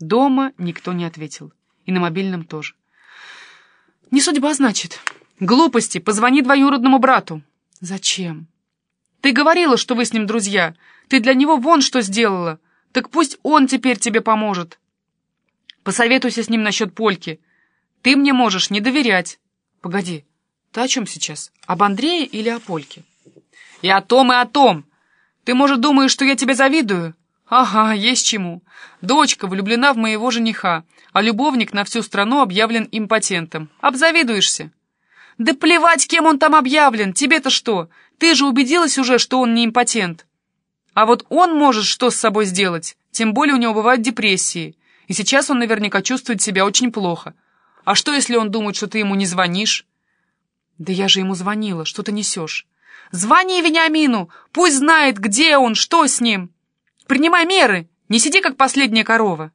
Дома никто не ответил. И на мобильном тоже. «Не судьба, значит?» «Глупости! Позвони двоюродному брату!» «Зачем?» «Ты говорила, что вы с ним друзья. Ты для него вон что сделала. Так пусть он теперь тебе поможет. Посоветуйся с ним насчет Польки. Ты мне можешь не доверять». «Погоди, ты о чем сейчас? Об Андрее или о Польке?» «И о том, и о том. Ты, может, думаешь, что я тебе завидую?» «Ага, есть чему. Дочка влюблена в моего жениха, а любовник на всю страну объявлен импотентом. Обзавидуешься?» «Да плевать, кем он там объявлен! Тебе-то что? Ты же убедилась уже, что он не импотент. А вот он может что с собой сделать, тем более у него бывают депрессии, и сейчас он наверняка чувствует себя очень плохо. А что, если он думает, что ты ему не звонишь?» «Да я же ему звонила, что ты несешь?» «Звони Вениамину, пусть знает, где он, что с ним!» Принимай меры! Не сиди, как последняя корова!»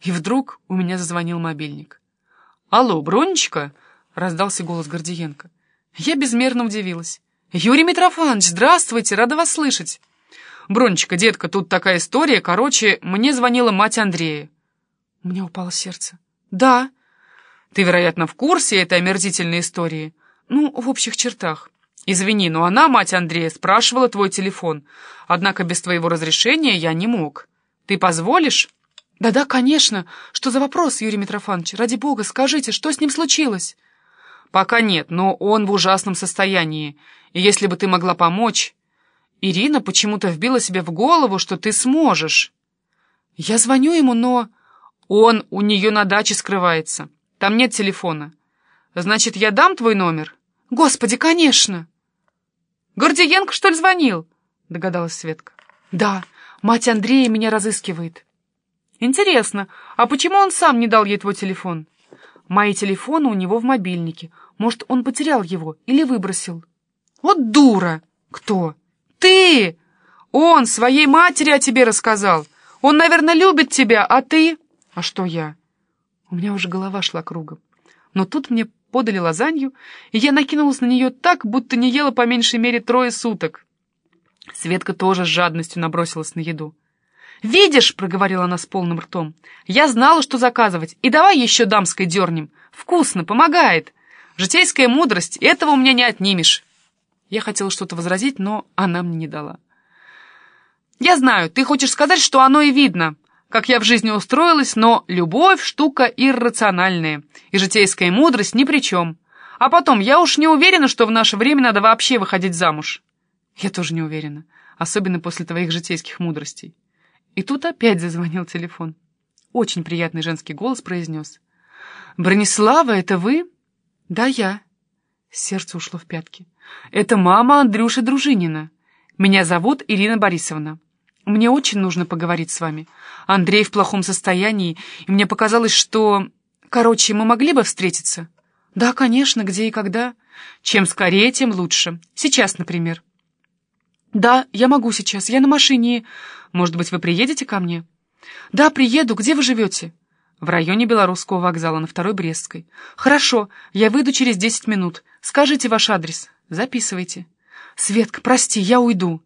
И вдруг у меня зазвонил мобильник. «Алло, Бронечка!» — раздался голос Гордиенко. Я безмерно удивилась. «Юрий Митрофанович, здравствуйте! Рада вас слышать!» «Бронечка, детка, тут такая история. Короче, мне звонила мать Андрея». У меня упало сердце. «Да». «Ты, вероятно, в курсе этой омерзительной истории?» «Ну, в общих чертах». «Извини, но она, мать Андрея, спрашивала твой телефон. Однако без твоего разрешения я не мог. Ты позволишь?» «Да-да, конечно. Что за вопрос, Юрий Митрофанович? Ради бога, скажите, что с ним случилось?» «Пока нет, но он в ужасном состоянии. И если бы ты могла помочь...» «Ирина почему-то вбила себе в голову, что ты сможешь». «Я звоню ему, но...» «Он у нее на даче скрывается. Там нет телефона. Значит, я дам твой номер?» «Господи, конечно!» «Гордиенко, что ли, звонил?» — догадалась Светка. «Да, мать Андрея меня разыскивает». «Интересно, а почему он сам не дал ей твой телефон?» «Мои телефоны у него в мобильнике. Может, он потерял его или выбросил?» «Вот дура!» «Кто?» «Ты! Он своей матери о тебе рассказал. Он, наверное, любит тебя, а ты...» «А что я?» У меня уже голова шла кругом. Но тут мне подали лазанью, и я накинулась на нее так, будто не ела по меньшей мере трое суток. Светка тоже с жадностью набросилась на еду. «Видишь», — проговорила она с полным ртом, — «я знала, что заказывать, и давай еще дамской дернем. Вкусно, помогает. Житейская мудрость, этого у меня не отнимешь». Я хотела что-то возразить, но она мне не дала. «Я знаю, ты хочешь сказать, что оно и видно как я в жизни устроилась, но любовь — штука иррациональная, и житейская мудрость ни при чем. А потом, я уж не уверена, что в наше время надо вообще выходить замуж. Я тоже не уверена, особенно после твоих житейских мудростей. И тут опять зазвонил телефон. Очень приятный женский голос произнес. «Бронислава, это вы?» «Да, я». Сердце ушло в пятки. «Это мама Андрюши Дружинина. Меня зовут Ирина Борисовна. Мне очень нужно поговорить с вами. Андрей в плохом состоянии, и мне показалось, что... Короче, мы могли бы встретиться? Да, конечно, где и когда. Чем скорее, тем лучше. Сейчас, например. Да, я могу сейчас. Я на машине. Может быть, вы приедете ко мне? Да, приеду. Где вы живете? В районе Белорусского вокзала, на Второй Брестской. Хорошо, я выйду через десять минут. Скажите ваш адрес. Записывайте. Светка, прости, я уйду.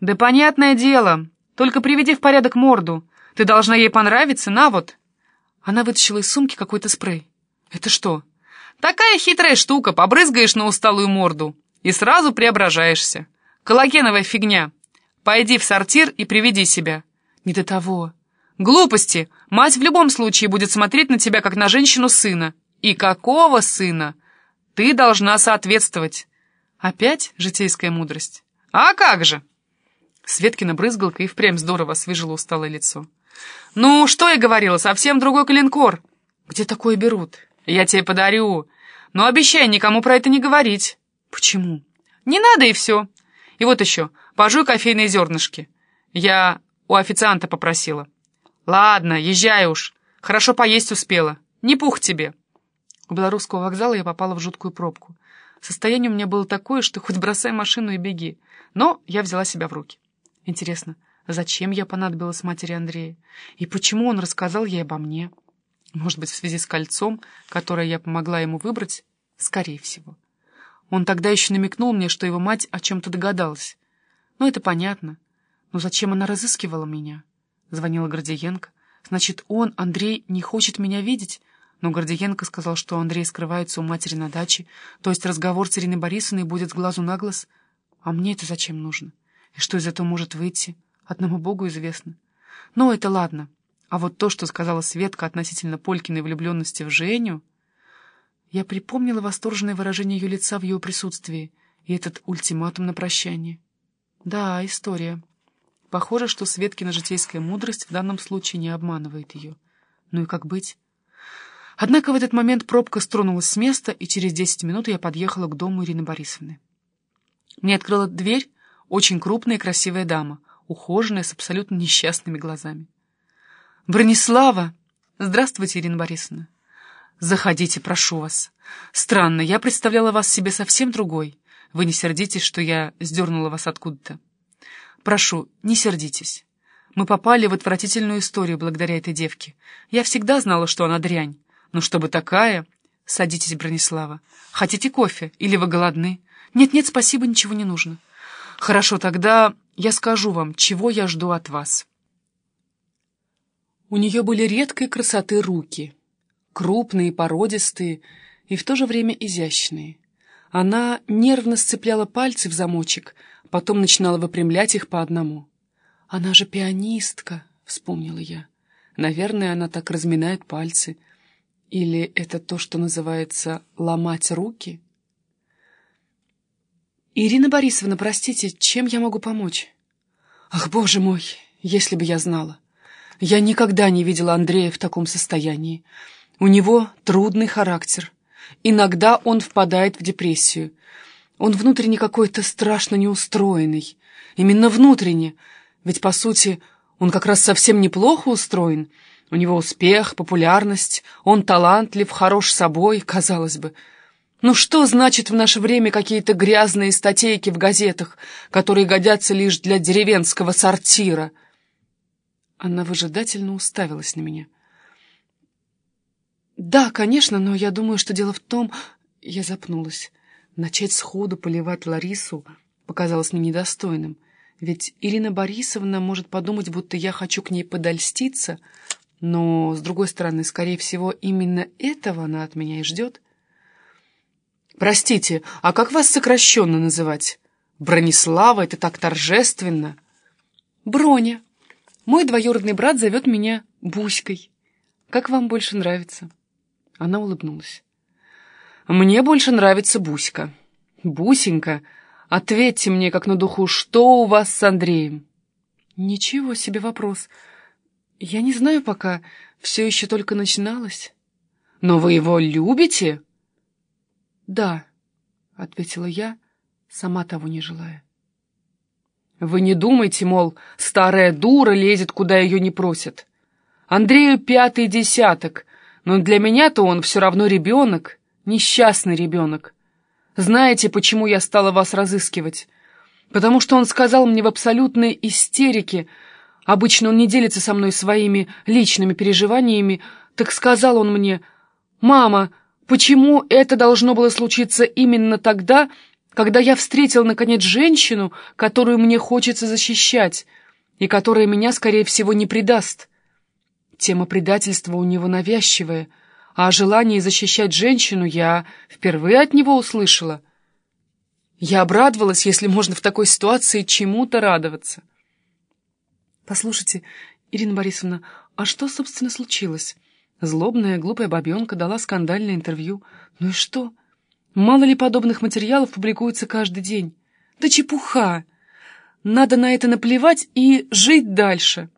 «Да понятное дело. Только приведи в порядок морду. Ты должна ей понравиться, на вот». Она вытащила из сумки какой-то спрей. «Это что?» «Такая хитрая штука. Побрызгаешь на усталую морду и сразу преображаешься. Коллагеновая фигня. Пойди в сортир и приведи себя». «Не до того». «Глупости. Мать в любом случае будет смотреть на тебя, как на женщину сына. И какого сына? Ты должна соответствовать». Опять житейская мудрость. «А как же?» Светкина брызгалка и впрямь здорово освежила усталое лицо. «Ну, что я говорила, совсем другой калинкор. Где такое берут? Я тебе подарю. Но обещай никому про это не говорить». «Почему?» «Не надо, и все. И вот еще, пожуй кофейные зернышки. Я у официанта попросила». «Ладно, езжай уж. Хорошо поесть успела. Не пух тебе». У Белорусского вокзала я попала в жуткую пробку. Состояние у меня было такое, что хоть бросай машину и беги. Но я взяла себя в руки. Интересно, зачем я понадобилась матери Андрея? И почему он рассказал ей обо мне? Может быть, в связи с кольцом, которое я помогла ему выбрать? Скорее всего. Он тогда еще намекнул мне, что его мать о чем-то догадалась. Ну, это понятно. Но зачем она разыскивала меня? Звонила Гордиенко. Значит, он, Андрей, не хочет меня видеть? Но Гордиенко сказал, что Андрей скрывается у матери на даче, то есть разговор с Ириной Борисовной будет с глазу на глаз. А мне это зачем нужно? И что из этого может выйти? Одному Богу известно. Но это ладно. А вот то, что сказала Светка относительно Полькиной влюбленности в Женю... Я припомнила восторженное выражение ее лица в ее присутствии и этот ультиматум на прощание. Да, история. Похоже, что Светкина житейская мудрость в данном случае не обманывает ее. Ну и как быть? Однако в этот момент пробка стронулась с места, и через десять минут я подъехала к дому Ирины Борисовны. Мне открыла дверь очень крупная и красивая дама, ухоженная, с абсолютно несчастными глазами. «Бронислава! Здравствуйте, Ирина Борисовна!» «Заходите, прошу вас. Странно, я представляла вас себе совсем другой. Вы не сердитесь, что я сдернула вас откуда-то. Прошу, не сердитесь. Мы попали в отвратительную историю благодаря этой девке. Я всегда знала, что она дрянь. Но чтобы такая... Садитесь, Бронислава. Хотите кофе? Или вы голодны? Нет-нет, спасибо, ничего не нужно. Хорошо, тогда я скажу вам, чего я жду от вас. У нее были редкой красоты руки. Крупные, породистые и в то же время изящные. Она нервно сцепляла пальцы в замочек, потом начинала выпрямлять их по одному. «Она же пианистка», — вспомнила я. «Наверное, она так разминает пальцы. Или это то, что называется «ломать руки»?» «Ирина Борисовна, простите, чем я могу помочь?» «Ах, боже мой, если бы я знала! Я никогда не видела Андрея в таком состоянии. У него трудный характер. Иногда он впадает в депрессию. Он внутренне какой-то страшно неустроенный. Именно внутренне. Ведь, по сути, он как раз совсем неплохо устроен. У него успех, популярность, он талантлив, хорош собой, казалось бы. Ну что значит в наше время какие-то грязные статейки в газетах, которые годятся лишь для деревенского сортира? Она выжидательно уставилась на меня. «Да, конечно, но я думаю, что дело в том...» Я запнулась. Начать сходу поливать Ларису показалось мне недостойным. Ведь Ирина Борисовна может подумать, будто я хочу к ней подольститься, но, с другой стороны, скорее всего, именно этого она от меня и ждет. «Простите, а как вас сокращенно называть? Бронислава, это так торжественно!» «Броня. Мой двоюродный брат зовет меня Буськой. Как вам больше нравится?» Она улыбнулась. «Мне больше нравится Буська. Бусенька, ответьте мне, как на духу, что у вас с Андреем?» «Ничего себе вопрос. Я не знаю пока, все еще только начиналось». «Но вы его любите?» «Да», — ответила я, сама того не желая. «Вы не думайте, мол, старая дура лезет, куда ее не просят. Андрею пятый десяток, но для меня-то он все равно ребенок, несчастный ребенок. Знаете, почему я стала вас разыскивать? Потому что он сказал мне в абсолютной истерике, обычно он не делится со мной своими личными переживаниями, так сказал он мне, «Мама, почему это должно было случиться именно тогда, когда я встретил, наконец, женщину, которую мне хочется защищать, и которая меня, скорее всего, не предаст?» Тема предательства у него навязчивая, а о желании защищать женщину я впервые от него услышала. Я обрадовалась, если можно в такой ситуации чему-то радоваться. Послушайте, Ирина Борисовна, а что, собственно, случилось? Злобная, глупая бабенка дала скандальное интервью. Ну и что? Мало ли подобных материалов публикуется каждый день? Да чепуха! Надо на это наплевать и жить дальше.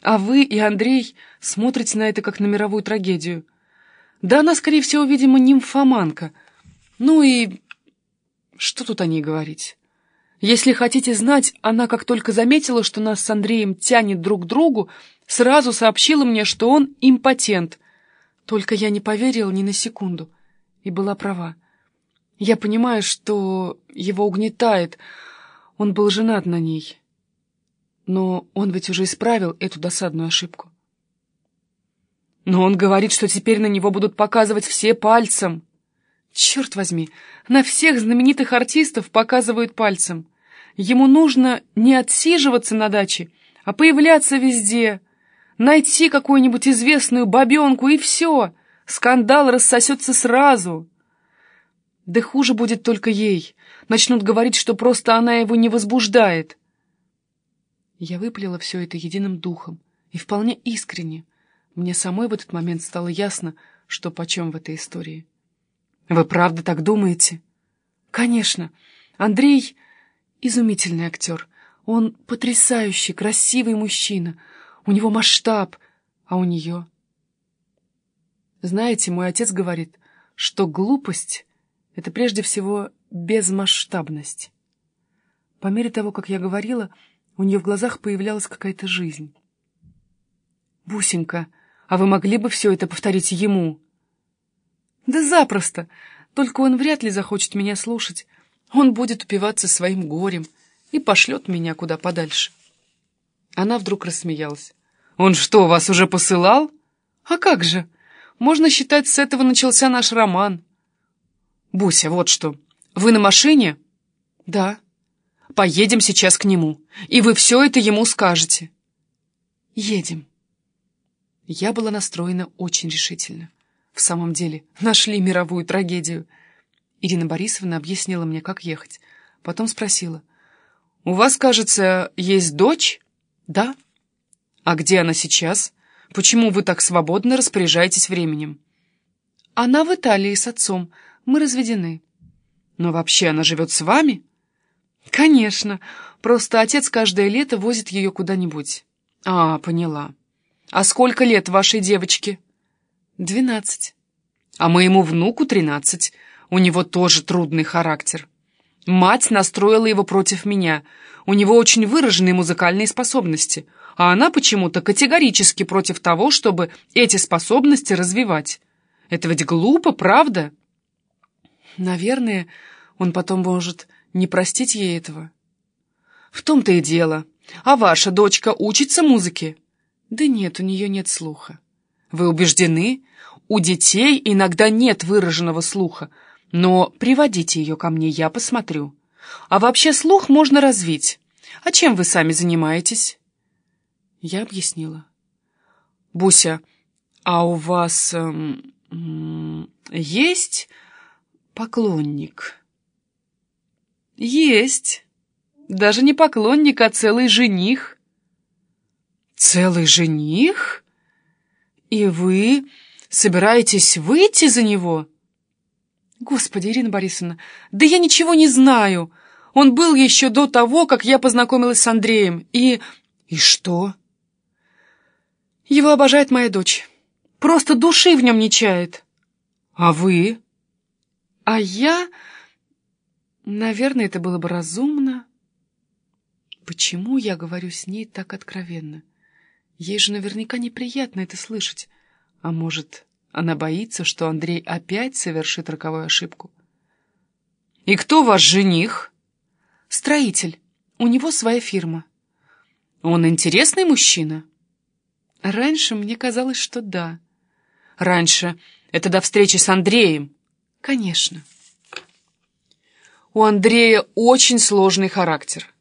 А вы и Андрей смотрите на это как на мировую трагедию. Да она, скорее всего, видимо, нимфоманка. Ну и... Что тут о ней говорить? Если хотите знать, она, как только заметила, что нас с Андреем тянет друг к другу, сразу сообщила мне, что он импотент. Только я не поверила ни на секунду и была права. Я понимаю, что его угнетает. Он был женат на ней. Но он ведь уже исправил эту досадную ошибку. Но он говорит, что теперь на него будут показывать все пальцем. Черт возьми, на всех знаменитых артистов показывают пальцем. Ему нужно не отсиживаться на даче, а появляться везде. Найти какую-нибудь известную бабенку, и все. Скандал рассосется сразу. Да хуже будет только ей. Начнут говорить, что просто она его не возбуждает. Я выпалила все это единым духом и вполне искренне. Мне самой в этот момент стало ясно, что почем в этой истории. «Вы правда так думаете?» «Конечно. Андрей — изумительный актер. Он потрясающий, красивый мужчина. У него масштаб, а у нее...» Знаете, мой отец говорит, что глупость — это прежде всего безмасштабность. По мере того, как я говорила, у нее в глазах появлялась какая-то жизнь. «Бусенька, а вы могли бы все это повторить ему?» «Да запросто. Только он вряд ли захочет меня слушать. Он будет упиваться своим горем и пошлет меня куда подальше». Она вдруг рассмеялась. «Он что, вас уже посылал?» «А как же? Можно считать, с этого начался наш роман». «Буся, вот что. Вы на машине?» «Да». «Поедем сейчас к нему, и вы все это ему скажете». «Едем». Я была настроена очень решительно. В самом деле, нашли мировую трагедию. Ирина Борисовна объяснила мне, как ехать. Потом спросила. «У вас, кажется, есть дочь?» «Да». «А где она сейчас? Почему вы так свободно распоряжаетесь временем?» «Она в Италии с отцом. Мы разведены». «Но вообще она живет с вами?» «Конечно. Просто отец каждое лето возит ее куда-нибудь». «А, поняла. А сколько лет вашей девочке?» «Двенадцать». «А моему внуку тринадцать. У него тоже трудный характер. Мать настроила его против меня. У него очень выраженные музыкальные способности, а она почему-то категорически против того, чтобы эти способности развивать. Это ведь глупо, правда?» «Наверное, он потом может не простить ей этого». «В том-то и дело. А ваша дочка учится музыке?» «Да нет, у нее нет слуха». «Вы убеждены? У детей иногда нет выраженного слуха, но приводите ее ко мне, я посмотрю. А вообще слух можно развить. А чем вы сами занимаетесь?» Я объяснила. «Буся, а у вас эм, есть поклонник?» «Есть. Даже не поклонник, а целый жених». «Целый жених? И вы собираетесь выйти за него?» «Господи, Ирина Борисовна, да я ничего не знаю. Он был еще до того, как я познакомилась с Андреем, и...» «И что?» «Его обожает моя дочь. Просто души в нем не чает». «А вы?» «А я...» «Наверное, это было бы разумно». «Почему я говорю с ней так откровенно? Ей же наверняка неприятно это слышать. А может, она боится, что Андрей опять совершит роковую ошибку. «И кто ваш жених?» «Строитель. У него своя фирма». «Он интересный мужчина?» «Раньше мне казалось, что да». «Раньше? Это до встречи с Андреем?» «Конечно». «У Андрея очень сложный характер.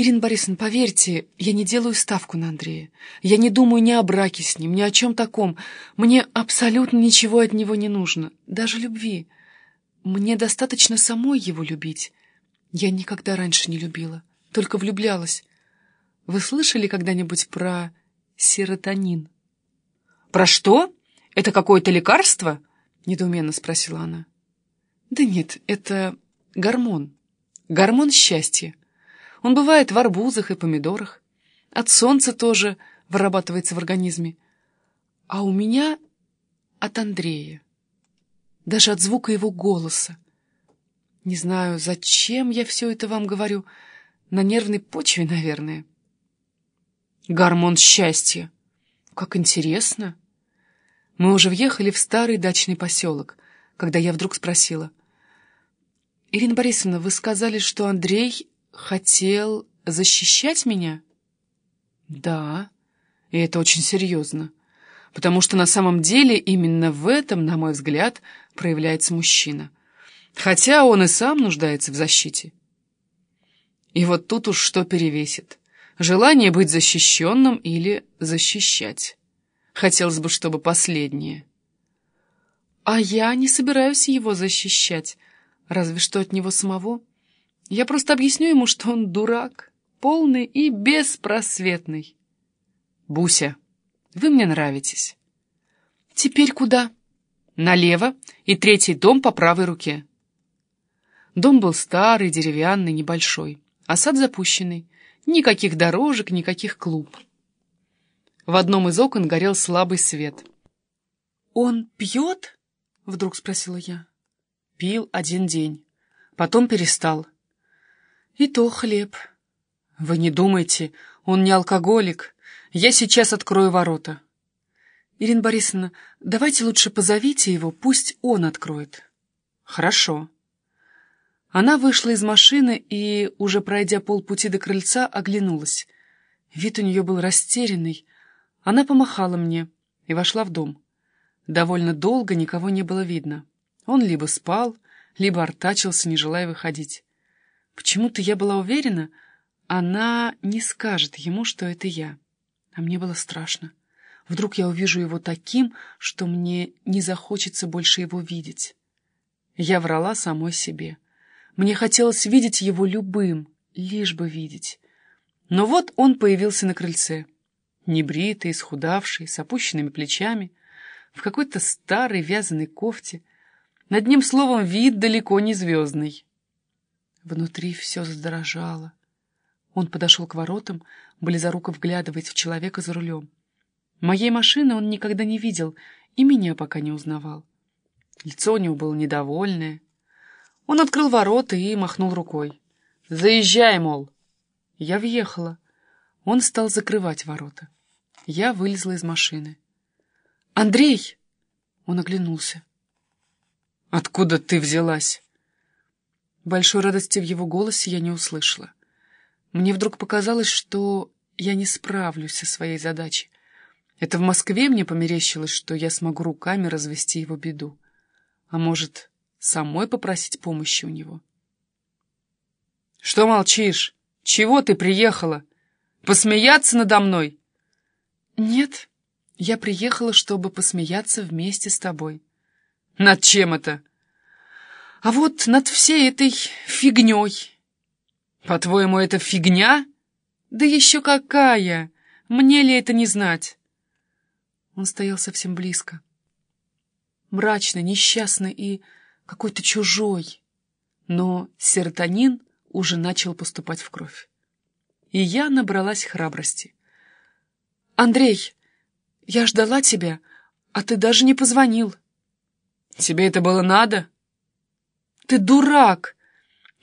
«Ирина Борисовна, поверьте, я не делаю ставку на Андрея. Я не думаю ни о браке с ним, ни о чем таком. Мне абсолютно ничего от него не нужно, даже любви. Мне достаточно самой его любить. Я никогда раньше не любила, только влюблялась. Вы слышали когда-нибудь про серотонин?» «Про что? Это какое-то лекарство?» — недоуменно спросила она. «Да нет, это гормон. Гормон счастья. Он бывает в арбузах и помидорах. От солнца тоже вырабатывается в организме. А у меня от Андрея. Даже от звука его голоса. Не знаю, зачем я все это вам говорю. На нервной почве, наверное. Гормон счастья. Как интересно. Мы уже въехали в старый дачный поселок, когда я вдруг спросила. «Ирина Борисовна, вы сказали, что Андрей хотел защищать меня? Да, и это очень серьезно, потому что на самом деле именно в этом, на мой взгляд, проявляется мужчина, хотя он и сам нуждается в защите. И вот тут уж что перевесит, Желание быть защищенным или защищать. Хотелось бы, чтобы последнее. А я не собираюсь его защищать, разве что от него самого. Я просто объясню ему, что он дурак, полный и беспросветный. Буся, вы мне нравитесь. Теперь куда? Налево и третий дом по правой руке. Дом был старый, деревянный, небольшой, а сад запущенный. Никаких дорожек, никаких клуб. В одном из окон горел слабый свет. «Он пьет?» — вдруг спросила я. Пил один день. Потом перестал. И то хлеб. Вы не думайте, он не алкоголик. Я сейчас открою ворота. Ирина Борисовна, давайте лучше позовите его, пусть он откроет. Хорошо. Она вышла из машины и, уже пройдя полпути до крыльца, оглянулась. Вид у нее был растерянный. Она помахала мне и вошла в дом. Довольно долго никого не было видно. Он либо спал, либо артачился, не желая выходить. Почему-то я была уверена, она не скажет ему, что это я. А мне было страшно. Вдруг я увижу его таким, что мне не захочется больше его видеть. Я врала самой себе. Мне хотелось видеть его любым, лишь бы видеть. Но вот он появился на крыльце. Небритый, исхудавший, с опущенными плечами, в какой-то старой вязаной кофте. Над ним, словом, вид далеко не звездный. Внутри все задрожало. Он подошел к воротам, близоруко вглядываясь в человека за рулем. Моей машины он никогда не видел и меня пока не узнавал. Лицо у него было недовольное, он открыл ворота и махнул рукой. «Заезжай, мол!» Я въехала. Он стал закрывать ворота. Я вылезла из машины. «Андрей!» Он оглянулся. «Откуда ты взялась?» Большой радости в его голосе я не услышала. Мне вдруг показалось, что я не справлюсь со своей задачей. Это в Москве мне померещилось, что я смогу руками развести его беду. А может, самой попросить помощи у него. «Что молчишь? Чего ты приехала? Посмеяться надо мной?» «Нет, я приехала, чтобы посмеяться вместе с тобой». «Над чем это?» «А вот над всей этой фигней». «По-твоему, это фигня?» «Да еще какая! Мне ли это не знать?» Он стоял совсем близко. Мрачный, несчастный и какой-то чужой. Но серотонин уже начал поступать в кровь. И я набралась храбрости. «Андрей, я ждала тебя, а ты даже не позвонил». «Тебе это было надо?» «Ты дурак!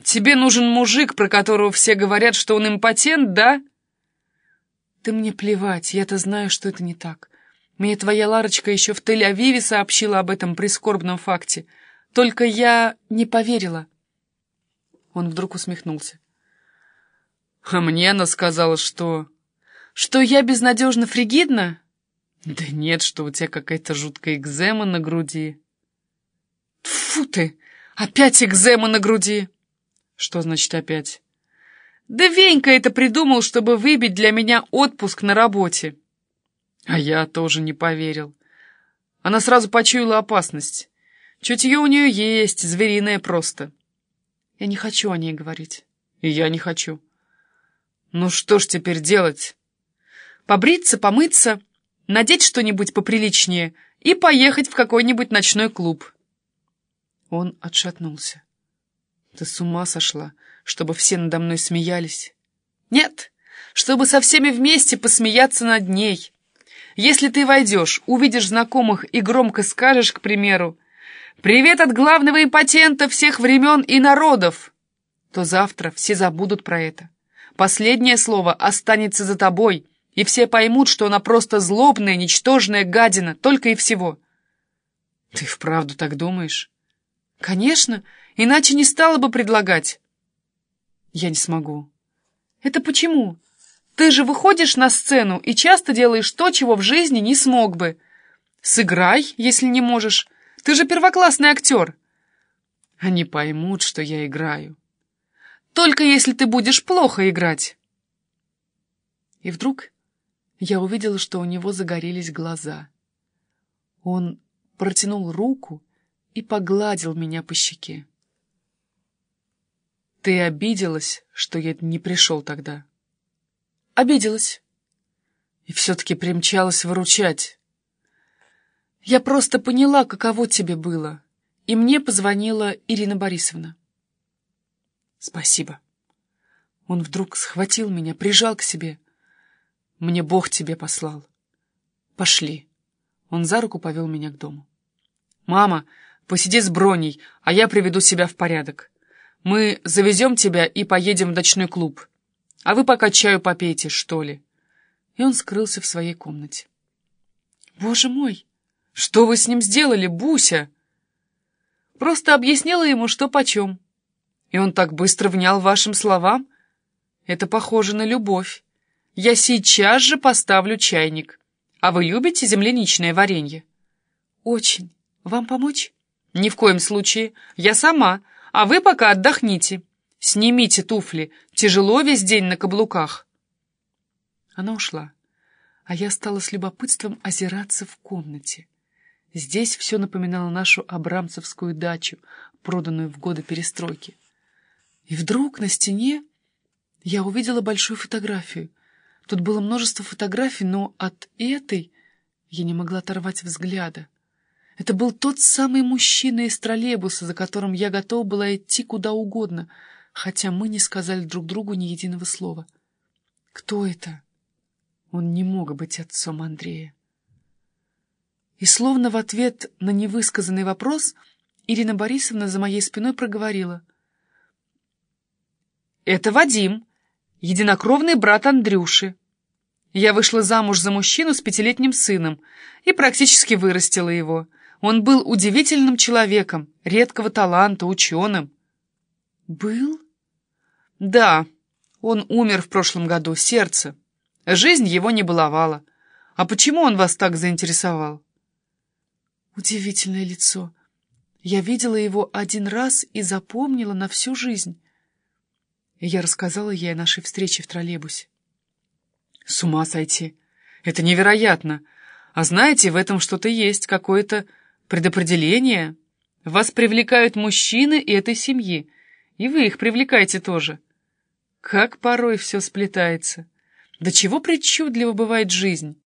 Тебе нужен мужик, про которого все говорят, что он импотент, да?» «Ты мне плевать, я-то знаю, что это не так. Мне твоя Ларочка еще в Тель-Авиве сообщила об этом прискорбном факте. Только я не поверила. Он вдруг усмехнулся. А мне она сказала, что... Что я безнадежно фригидна? Да нет, что у тебя какая-то жуткая экзема на груди. Фу ты! Опять экзема на груди! Что значит опять? Да Венька это придумал, чтобы выбить для меня отпуск на работе. А я тоже не поверил. Она сразу почуяла опасность. Чутье у нее есть, звериное просто. Я не хочу о ней говорить. И я не хочу. Ну что ж теперь делать? Побриться, помыться, надеть что-нибудь поприличнее и поехать в какой-нибудь ночной клуб. Он отшатнулся. Ты с ума сошла, чтобы все надо мной смеялись? Нет, чтобы со всеми вместе посмеяться над ней. Если ты войдешь, увидишь знакомых и громко скажешь, к примеру, «Привет от главного импотента всех времен и народов!» то завтра все забудут про это. Последнее слово останется за тобой, и все поймут, что она просто злобная, ничтожная гадина, только и всего. Ты вправду так думаешь? Конечно, иначе не стала бы предлагать. Я не смогу. Это почему? Ты же выходишь на сцену и часто делаешь то, чего в жизни не смог бы. Сыграй, если не можешь, ты же первоклассный актер!» «Они поймут, что я играю. Только если ты будешь плохо играть». И вдруг я увидела, что у него загорелись глаза. Он протянул руку и погладил меня по щеке. «Ты обиделась, что я не пришел тогда?» «Обиделась. И все-таки примчалась выручать. Я просто поняла, каково тебе было, и мне позвонила Ирина Борисовна». «Спасибо». Он вдруг схватил меня, прижал к себе. «Мне Бог тебе послал. Пошли». Он за руку повел меня к дому. «Мама, посиди с Броней, а я приведу себя в порядок. Мы завезем тебя и поедем в ночной клуб. А вы пока чаю попейте, что ли». И он скрылся в своей комнате. «Боже мой! Что вы с ним сделали, Буся?» «Просто объяснила ему, что почем. И он так быстро внял вашим словам. Это похоже на любовь. Я сейчас же поставлю чайник. А вы любите земляничное варенье?» «Очень. Вам помочь?» «Ни в коем случае. Я сама. А вы пока отдохните. Снимите туфли. Тяжело весь день на каблуках». Она ушла, а я стала с любопытством озираться в комнате. Здесь все напоминало нашу абрамцевскую дачу, проданную в годы перестройки. И вдруг на стене я увидела большую фотографию. Тут было множество фотографий, но от этой я не могла оторвать взгляда. Это был тот самый мужчина из троллейбуса, за которым я готова была идти куда угодно, хотя мы не сказали друг другу ни единого слова. Кто это? Он не мог быть отцом Андрея. И словно в ответ на невысказанный вопрос Ирина Борисовна за моей спиной проговорила. «Это Вадим, единокровный брат Андрюши. Я вышла замуж за мужчину с пятилетним сыном и практически вырастила его». Он был удивительным человеком, редкого таланта, ученым. Был? Да, он умер в прошлом году, сердце. Жизнь его не баловала. А почему он вас так заинтересовал? Удивительное лицо. Я видела его один раз и запомнила на всю жизнь. Я рассказала ей о нашей встрече в троллейбусе. С ума сойти! Это невероятно! А знаете, в этом что-то есть, какое-то Предопределение. Вас привлекают мужчины этой семьи, и вы их привлекаете тоже. Как порой все сплетается. До чего причудливо бывает жизнь.